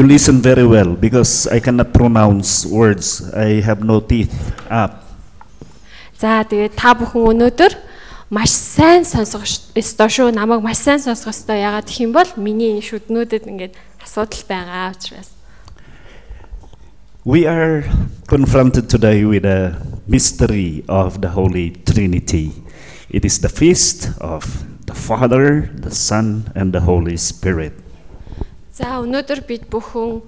You listen very well because I cannot pronounce words. I have no teeth up. За тэгээд та бүхэн өнөөдөр маш сайн сонсох ёстой шүү. Намайг маш сайн сонсох ёстой. Ягаад гэх юм бол миний шүднүүдэд ингээд асуудал байгаа учраас. We are confronted today with a mystery of the Holy Trinity. It is the feast of the Father, the Son, and the Holy Spirit. За өнөөдөр бид бүхэн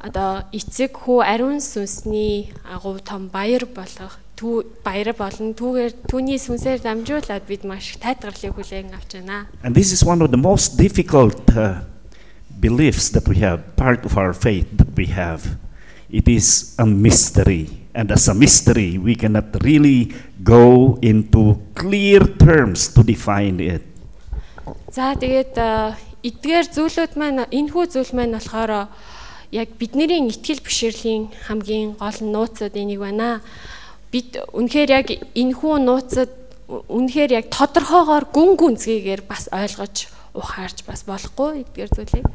одоо эцэг хүү ариун сүнсний агуу том баяр болох түү баяр болон түүгээр түүний сүнсээр дамжуулаад бид маш их тайлгарлыг хүлээн авч байна. And this is one of the most difficult uh, beliefs that we have, part of our faith that we have. It is a mystery. And as a mystery, we cannot really go into clear terms to define it. За тэгээд э, эдгээр зүйлүүд маань энэхүү зүйл маань болохоор яг бидний итгэл бишрэлийн хамгийн гол нууцуд энийг байна. Бид үнэхээр яг энэхүү нууцад үнэхээр яг тодорхойгоор гүн гүнзгийгээр бас ойлгож ухаарч бас болохгүй эдгээр зүйлийг.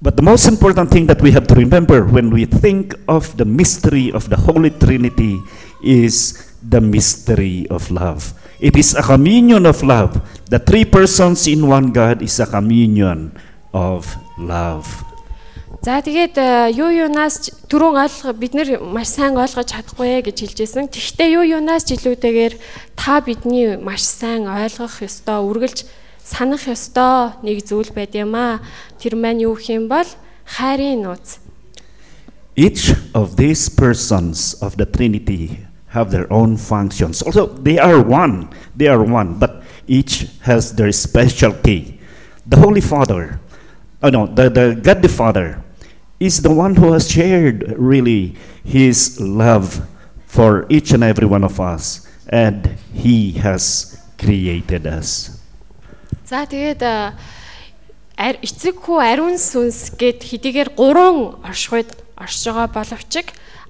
But the most important thing that we have to remember when we think of the mystery of the Holy Trinity is the mystery of love. It is a communion of love. The three persons in one God is a communion of love. За тэгээд э, юу юунаас түрүүн ойлгох бид нэр маш сайн ойлгож чадахгүй ээ гэж хэлжсэн. Тэгвэл юу юунаас ч илүүтэйгээр та бидний маш сайн ойлгох ёстой, үргэлж санах ёстой нэг зүйл байд юм аа. Тэр маань юу юм бол хайрын нууц. Each of these persons of the Trinity have their own functions. Also, they are one. They are one, but each has their specialty. The Holy Father, oh no, the, the God the Father is the one who has shared really his love for each and every one of us, and he has created us. За тэгээд э, ар- эцэг хүү ариун сүнс гэд хэдийгээр гурван оршихуйд оршиж байгаа боловч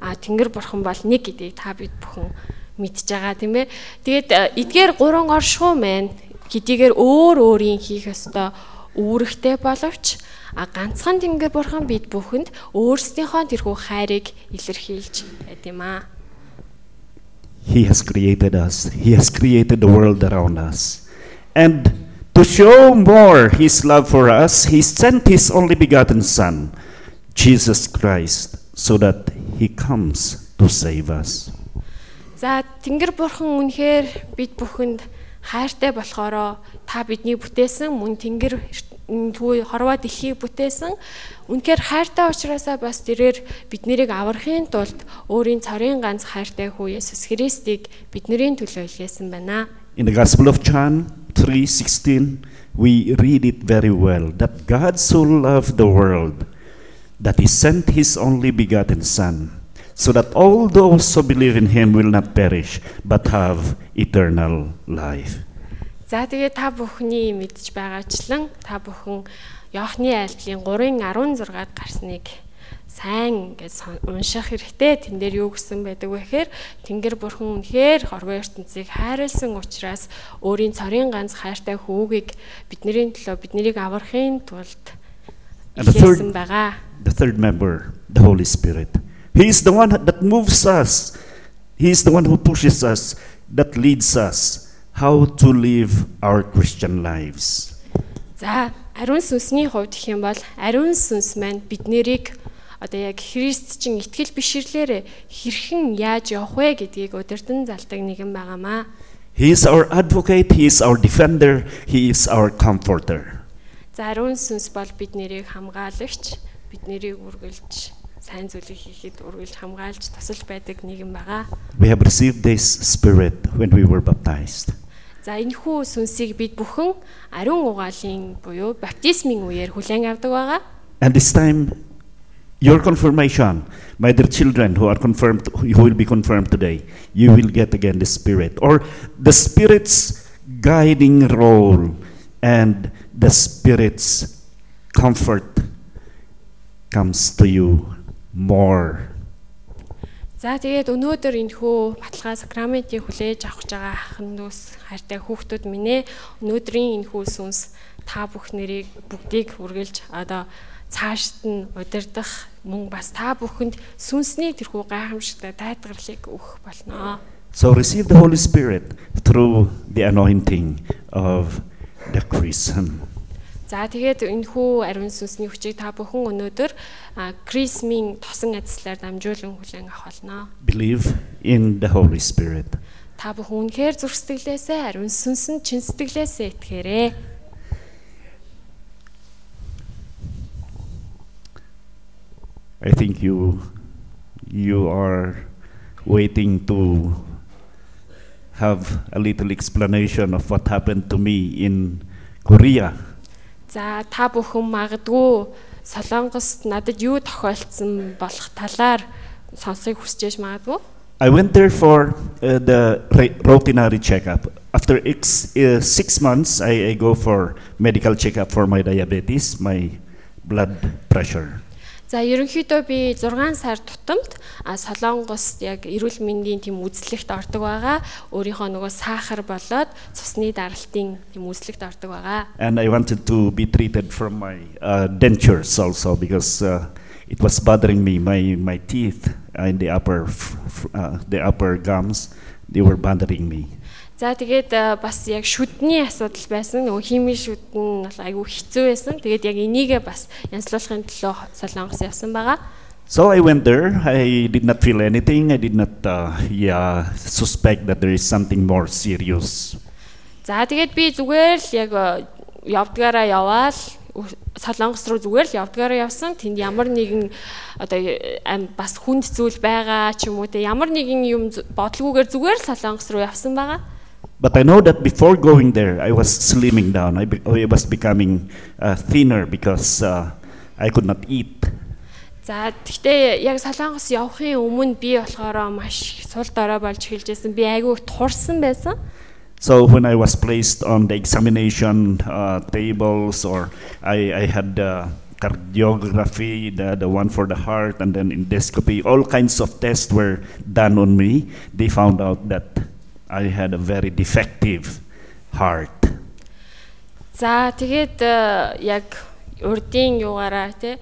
а Тэнгэр бурхан бол нэг гэдгийг та бид бүхэн мэдж байгаа тийм ээ. Тэгээд э, эдгээр гурван оршихуй маань хэдийгээр өөр өөрийн хийх ёстой үүрэгтэй боловч а ганцхан Тэнгэр бурхан бид бүхэнд өөрсдийнхөө тэрхүү хайрыг илэрхийлж байд юм аа. He has created us, He has created the world around us. And to show more His love for us, He sent His only begotten Son, Jesus Christ, so that He comes to save us. За Тэнгэр бурхан үнэхээр бид бүхэнд хайртай болохоро та бидний бүтээсэн мөн Тэнгэр түү хорвоо дэлхийг бүтээсэн үнэхээр хайртай учраас бас тэрээр биднийг аврахын тулд өөрийн цорын ганц хайртай хүү Есүс Христийг бидний төлөө илгээсэн байна. In the Gospel of John 3:16, we read it very well that God so loved the world that he sent his only begotten son so that all those who believe in him will not perish but have eternal life. За тэгээ та бүхний мэдж байгаачлан та бүхэн Иохны айлтлын 3:16-ад гарсныг сайн сон- унших хэрэгтэй. Тэн дээр юу гэсэн байдаг вэ гэхээр Тэнгэр бурхан үнэхээр хорвоо ертөнцийг хайрлсан учраас өөрийн цорын ганц хайртай хүүгийг бидний төлөө биднийг аврахын тулд илгээсэн байгаа. The third member, the Holy Spirit. He is the one that moves us. He is the one who pushes us, that leads us how to live our Christian lives. За ариун сүнсний хувьд гэх юм бол ариун сүнс маань бид нэрийг одоо яг христчин итгэл бишрлээрээ хэрхэн яаж явах вэ гэдгийг удирдан залдаг нэгэн байгаамаа. He is our advocate, He is our defender, He is our comforter. За ариун сүнс бол бид нэрийг хамгаалагч, бид нэрийг үргэлж сайн зүйлийг хийхэд үргэлж хамгаалж тусалж байдаг нэгэн байгаа. We have received this Spirit when we were baptized. За энэ хүү сүнсийг бид бүхэн ариун угаалын буюу баптизмын үеэр хүлээн авдаг байгаа. And this time, your confirmation, my dear children who are confirmed, who will be confirmed today, you will get again the Spirit, or the Spirit's guiding role and the Spirit's comfort comes to you more. За тэгээд өнөөдөр энэ хүү баталгаа сакраментийг хүлээж авах гэж байгаа ахын дүүс хайртай хүүхдүүд минь ээ өнөөдрийн энэ хүү сүнс та бүх нэрийг бүгдийг үргэлж одоо цаашд нь удирдах мөн бас та бүхэнд сүнсний тэрхүү гайхамшигтай тайлбарлыг өгөх болно. So receive the Holy Spirit through the anointing of the Christian. За тэгээд энэхүү ариун сүнсний хүчийг та бүхэн өнөөдөр Крисмийн тосон ажлаар дамжуулан хүлээн авах болно. Believe in the Holy Spirit. Та бүхэн үнэхээр зүрх сэтгэлээсээ ариун сүнсэнд чин сэтгэлээсээ итгээрэй. I think you you are waiting to have a little explanation of what happened to me in Korea. За та бүхэн магадгүй Солонгост надад юу тохиолдсон болох талаар сонсохыг хүсэж магадгүй. I went there for uh, the routinary checkup. After ex- uh, six months, I, I go for medical checkup for my diabetes, my blood pressure. За ерөнхийдөө би 6 сар тутамд Солонгост яг эрүүл мэндийн тийм үзлэгт ордог байгаа. Өөрийнхөө нөгөө сахар болоод цусны даралтын тийм үзлэгт ордог байгаа. And I wanted to be treated from my uh, dentures also because uh, it was bothering me. My, my teeth in the upper, uh, the upper gums, they were bothering me. За тэгээд а, бас яг шүдний асуудал байсан. Нөгөө химийн шүд нь бол айгүй хэцүү байсан. Тэгээд яг энийгээ бас янзлуулахын төлөө Солонгос явсан байгаа. So I went there. I did not feel anything. I did not uh, yeah, suspect that there is something more serious. За тэгээд би зүгээр л яг э, явдгаараа яваал Солонгос руу зүгээр л явдгаараа явсан. Тэнд ямар нэгэн одоо э, бас хүнд зүйл байгаа ч юм уу те ямар нэгэн юм бодлогоогоор зүгээр л Солонгос руу явсан байгаа. But I know that before going there, I was slimming down. I, be- I was becoming uh, thinner because uh, I could not eat. За тэгтээ яг Солонгос явахын өмнө би болохоор маш сул дорой болж эхэлжсэн. Би айгүй их турсан байсан. So when I was placed on the examination uh, tables, or I, I had uh, cardiography, the, the one for the heart, and then endoscopy, all kinds of tests were done on me. They found out that I had a very defective heart. За тэгээд э, яг урдын югаараа те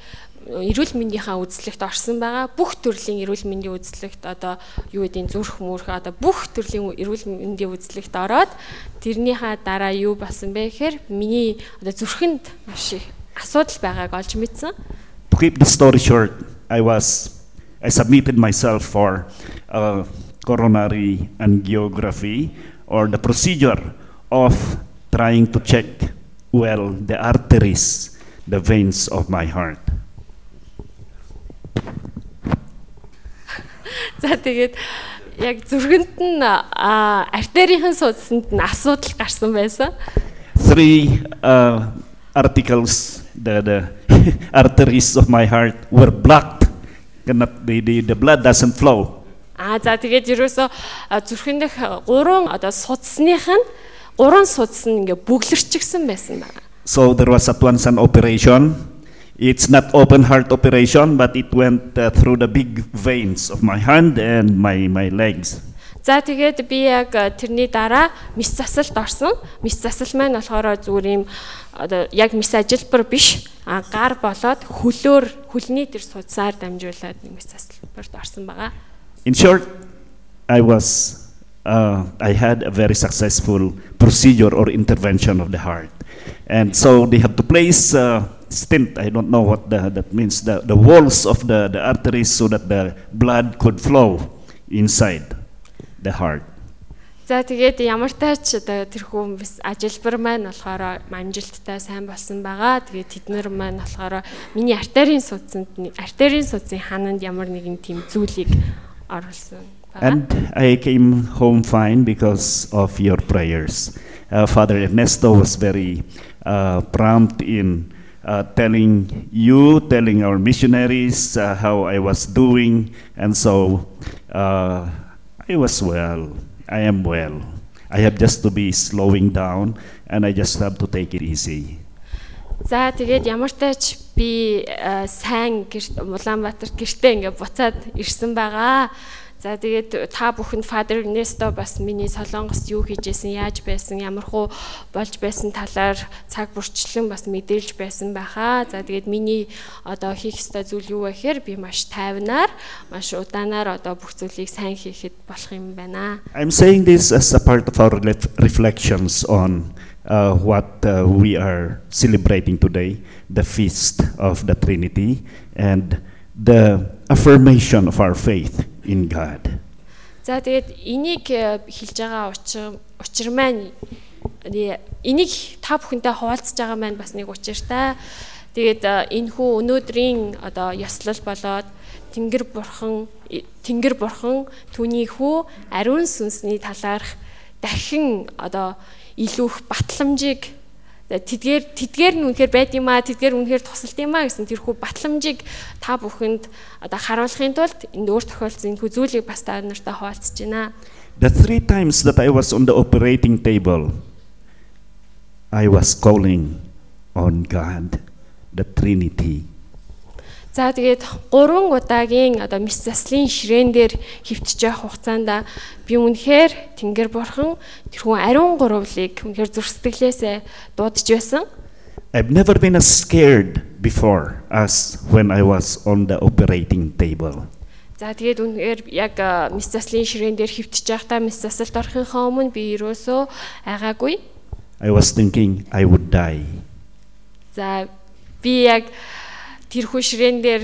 эрүүл мэндийнхаа үзлэгт орсон байгаа. Бүх төрлийн эрүүл мэндийн үзлэгт одоо юу гэдгийг зүрх мөрх одоо бүх төрлийн эрүүл мэндийн үзлэгт ороод тэрнийхаа дараа юу болсон бэ гэхээр миний одоо зүрхэнд маш их асуудал байгааг олж мэдсэн. To keep the story short, I was I submitted myself for uh, coronary angiography or the procedure of trying to check well the arteries, the veins of my heart. За тэгээд яг зүрхэнд нь а, артерийн судаснд нь асуудал гарсан байсан. Three uh, articles, the, the arteries of my heart were blocked. Cannot, the, the, the blood doesn't flow. Аа за тэгээд ерөөсө зүрхэн дэх гурван одоо судасных нь гурван судас нь ингээ бүглэрчихсэн байсан байна. So there was at once an operation. It's not open heart operation, but it went uh, through the big veins of my hand and my, my legs. За тэгээд би яг тэрний дараа мис засалд орсон. Мис засал маань болохоор зүгээр юм одоо яг мис ажилбар биш. А гар болоод хөлөөр хөлний тэр судсаар дамжуулаад мис засалбарт орсон байгаа. In short, I was, uh, I had a very successful procedure or intervention of the heart. And so they have to place uh, stent, I don't know what the, that means, the, the walls of the, the arteries so that the blood could flow inside the heart. За тэгээд ямар тач одоо тэрхүү мис ажилбар маань болохоор амжилттай сайн болсон байгаа. Тэгээд тэднэр маань болохоор миний артерийн судсанд нь- артерийн судсын хананд ямар нэгэн тийм зүйлийг and I came home fine because of your prayers. Uh, Father Ernesto was very uh, prompt in uh, telling you, telling our missionaries uh, how I was doing, and so uh, I was well. I am well. I have just to be slowing down, and I just have to take it easy. За тэгээд ямар тач би э, сайн Улаанбаатарт гэртээ ингээ буцаад ирсэн байгаа. За тэгээд та бүхэн Father Ernesto бас миний Солонгост юу хийж байсан, яаж байсан, ямар хуу болж байсан талаар цаг бүрчлэн бас мэдээлж байсан байхаа. За тэгээд миний одоо хийх ёстой зүйл юу вэ гэхээр би маш тайвнаар, маш удаанаар одоо бүх зүйлийг сайн хийхэд болох юм байна. I'm saying this as a part of our ref- reflections on uh, what uh, we are celebrating today the feast of the Trinity and the affirmation of our faith in God. За тэгээд энийг э, хэлж байгаа учир учир маань э, энийг та бүхэнтэй хуваалцаж байгаа маань бас нэг учиртай. Тэгээд э, энэ хүү өнөөдрийн одоо ёслол болоод Тэнгэр бурхан Тэнгэр бурхан түүний хүү ариун сүнсний талаарх дахин одоо илүү их батламжийг тэдгээр тэдгээр нь үнэхээр байд юм а тэдгээр үнэхээр тусалд юм а гэсэн тэрхүү батламжийг та бүхэнд одоо харуулахын тулд энд өөр тохиолдсон энэхүү зүйлийг бас та нартай хуваалцаж байна. The three times that I was on the operating table, I was calling on God, the Trinity. За тэгээд 3 удаагийн одоо мис заслын ширээн дээр хөвтөж явах хугацаанд би үнэхээр Тэнгэр бурхан тэрхүү ариун гурвлыг үнэхээр зүрстгэлээсээ дуудаж байсан. I've never been as scared before as when I was on the operating table. За тэгээд үнэхээр яг мис заслын ширээн дээр хөвтөж явахдаа мис засалд орохынхоо өмнө би ерөөсөө айгаагүй. I was thinking I would die. За би яг тэрхүү ширээн дээр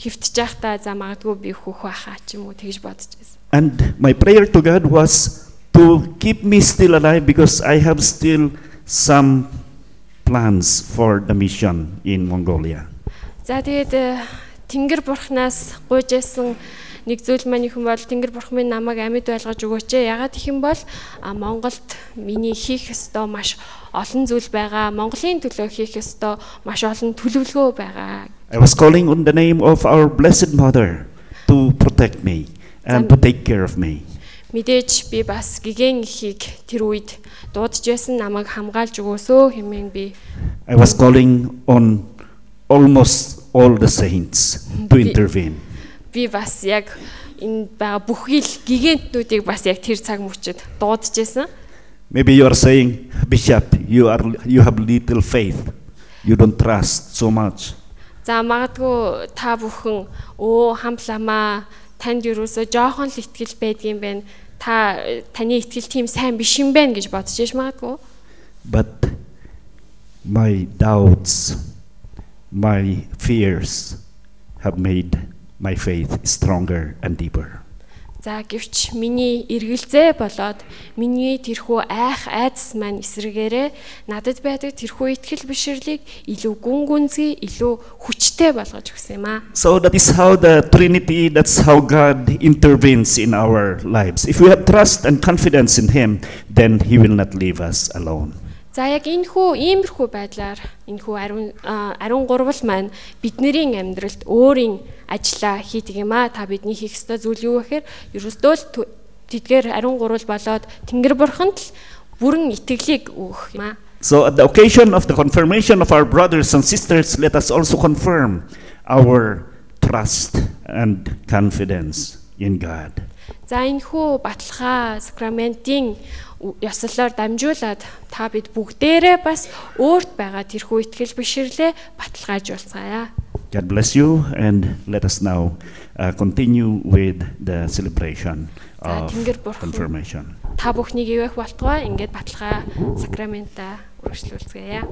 хөвтөж байхдаа за магадгүй би хөөх байхаа ч юм уу тэгж бодож байсан. And my prayer to God was to keep me still alive because I have still some plans for the mission in Mongolia. За тэгээд э, Тэнгэр бурхнаас гуйж байсан нэг зүйл маань юм бол Тэнгэр бурхан минь намайг амьд байлгаж өгөөч. Ягаад гэх юм бол Монголд миний хийх ёстой маш олон зүйл байгаа. Монголын төлөө хийх ёстой маш олон төлөвлөгөө байгаа. I was calling on the name of our Blessed Mother to protect me and to take care of me. Мэдээж би бас гигэн ихийг тэр үед дуудаж байсан намайг хамгаалж өгөөсөө хэмээн би I was calling on almost all the saints to Би- intervene. би бас яг энэ байгаа бүхий л гигантнүүдийг бас яг тэр цаг мөчид дуудаж байсан. Maybe you are saying, Bishop, you are you have little faith. You don't trust so much. За магадгүй та бүхэн өө хамламаа танд юусоо жоохон л итгэл байдгийм байх. Та таны итгэл тийм сайн биш юм байна гэж бодож яш магадгүй. But my doubts, my fears have made my faith stronger and deeper. За гэвч миний эргэлзээ болоод миний тэрхүү айх айдас маань эсрэгээрээ надад байдаг тэрхүү итгэл бишрлийг илүү гүн гүнзгий илүү хүчтэй болгож өгсөн юм аа. So that is how the Trinity, that's how God intervenes in our lives. If we have trust and confidence in Him, then He will not leave us alone. За яг энэ хүү иймэрхүү байдлаар энэ хүү ариун ариун гурвал маань бидний амьдралд өөрийн ажиллаа хийдэг юм а. Та бидний хийх ёстой зүйл юу гэхээр ерөөсдөө л тэдгээр ариун гурвал болоод Тэнгэр бурханд л бүрэн итгэлийг өгөх юм а. So, at the occasion of the confirmation of our brothers and sisters, let us also confirm our trust and confidence in God. За энэ хүү баталгаа сакраментийн ёслолоор дамжуулаад та бид бүгдээрээ бас өөрт байгаа тэрхүү итгэл бишрлээ баталгаажуулцгаая. God bless you, and let us now uh, continue with the celebration of confirmation. Та бүхнийг ивэх болтугай ингээд баталгаа сакрамента үргэлжлүүлцгээе.